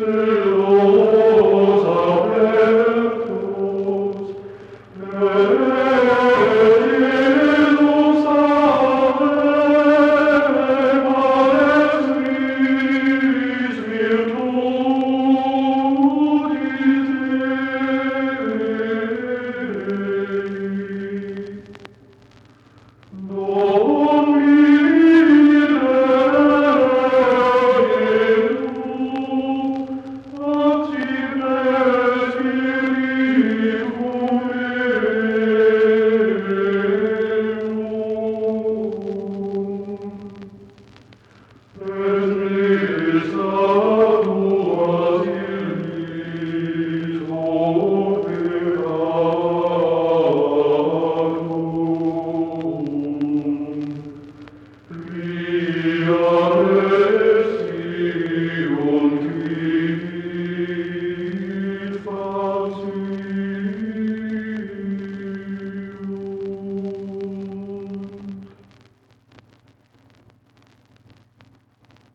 Deus abertos, Earthly is